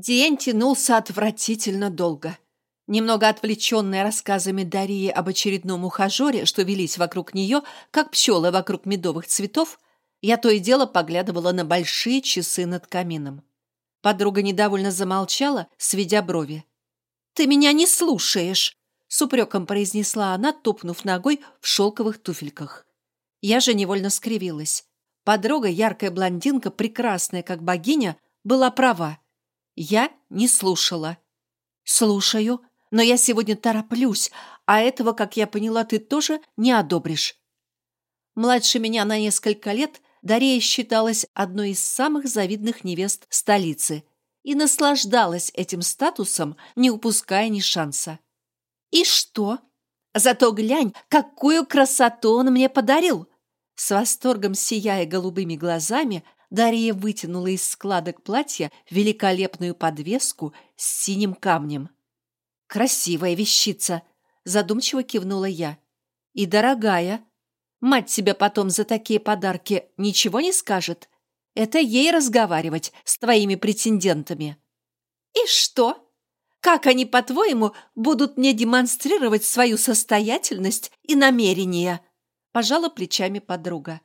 День тянулся отвратительно долго. Немного отвлеченная рассказами Дарьи об очередном ухажере, что велись вокруг нее, как пчелы вокруг медовых цветов, я то и дело поглядывала на большие часы над камином. Подруга недовольно замолчала, сведя брови. «Ты меня не слушаешь!» — с упреком произнесла она, топнув ногой в шелковых туфельках. Я же невольно скривилась. Подруга, яркая блондинка, прекрасная как богиня, была права. Я не слушала. «Слушаю, но я сегодня тороплюсь, а этого, как я поняла, ты тоже не одобришь». Младше меня на несколько лет Дарья считалась одной из самых завидных невест столицы и наслаждалась этим статусом, не упуская ни шанса. «И что? Зато глянь, какую красоту он мне подарил!» С восторгом сияя голубыми глазами, Дарья вытянула из складок платья великолепную подвеску с синим камнем. «Красивая вещица!» – задумчиво кивнула я. «И дорогая. Мать тебя потом за такие подарки ничего не скажет? Это ей разговаривать с твоими претендентами». «И что? Как они, по-твоему, будут мне демонстрировать свою состоятельность и намерения?» – пожала плечами подруга.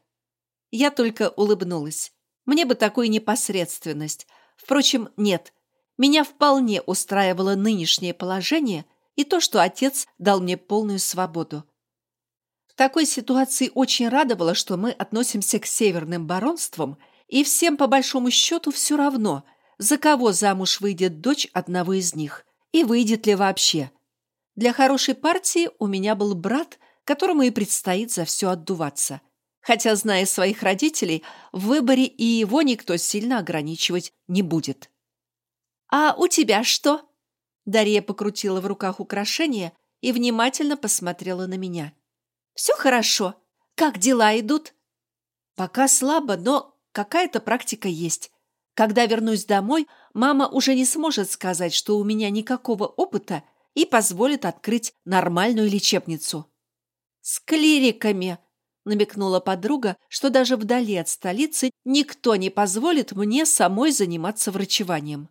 Я только улыбнулась. Мне бы такую непосредственность. Впрочем, нет. Меня вполне устраивало нынешнее положение и то, что отец дал мне полную свободу. В такой ситуации очень радовало, что мы относимся к северным баронствам, и всем по большому счету все равно, за кого замуж выйдет дочь одного из них, и выйдет ли вообще. Для хорошей партии у меня был брат, которому и предстоит за все отдуваться – хотя, зная своих родителей, в выборе и его никто сильно ограничивать не будет. «А у тебя что?» Дарья покрутила в руках украшение и внимательно посмотрела на меня. «Все хорошо. Как дела идут?» «Пока слабо, но какая-то практика есть. Когда вернусь домой, мама уже не сможет сказать, что у меня никакого опыта и позволит открыть нормальную лечебницу». «С клириками!» Намекнула подруга, что даже вдали от столицы никто не позволит мне самой заниматься врачеванием.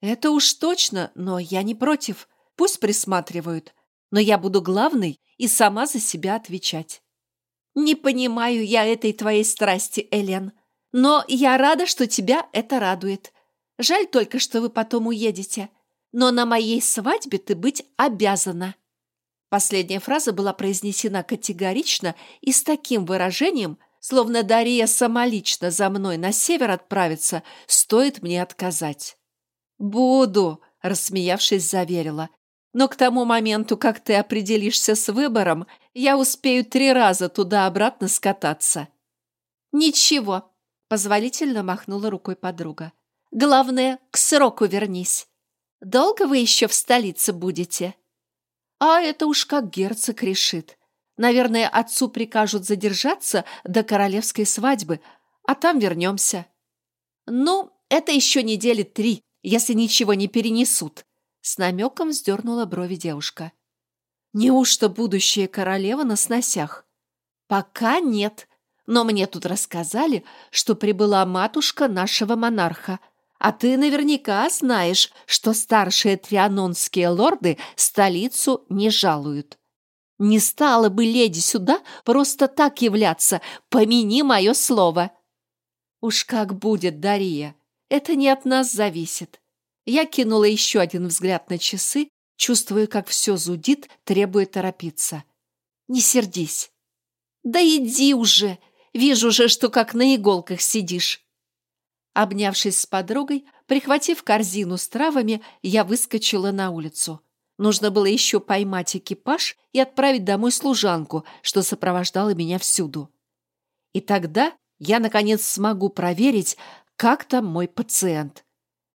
Это уж точно, но я не против. Пусть присматривают. Но я буду главной и сама за себя отвечать. Не понимаю я этой твоей страсти, Элен. Но я рада, что тебя это радует. Жаль только, что вы потом уедете. Но на моей свадьбе ты быть обязана. Последняя фраза была произнесена категорично и с таким выражением, словно Дарья самолично за мной на север отправится, стоит мне отказать. «Буду», — рассмеявшись, заверила. «Но к тому моменту, как ты определишься с выбором, я успею три раза туда-обратно скататься». «Ничего», — позволительно махнула рукой подруга. «Главное, к сроку вернись. Долго вы еще в столице будете?» А это уж как герцог решит. Наверное, отцу прикажут задержаться до королевской свадьбы, а там вернемся. Ну, это еще недели три, если ничего не перенесут. С намеком вздернула брови девушка. Неужто будущая королева на сносях? Пока нет, но мне тут рассказали, что прибыла матушка нашего монарха – а ты наверняка знаешь, что старшие трианонские лорды столицу не жалуют. Не стала бы леди сюда просто так являться, помяни мое слово. Уж как будет, Дария, это не от нас зависит. Я кинула еще один взгляд на часы, чувствуя, как все зудит, требуя торопиться. Не сердись. Да иди уже, вижу же, что как на иголках сидишь. Обнявшись с подругой, прихватив корзину с травами, я выскочила на улицу. Нужно было еще поймать экипаж и отправить домой служанку, что сопровождала меня всюду. И тогда я, наконец, смогу проверить, как там мой пациент.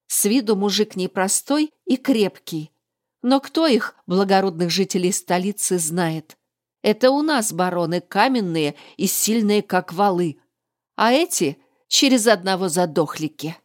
С виду мужик непростой и крепкий. Но кто их, благородных жителей столицы, знает? Это у нас бароны каменные и сильные, как валы. А эти через одного задохлики.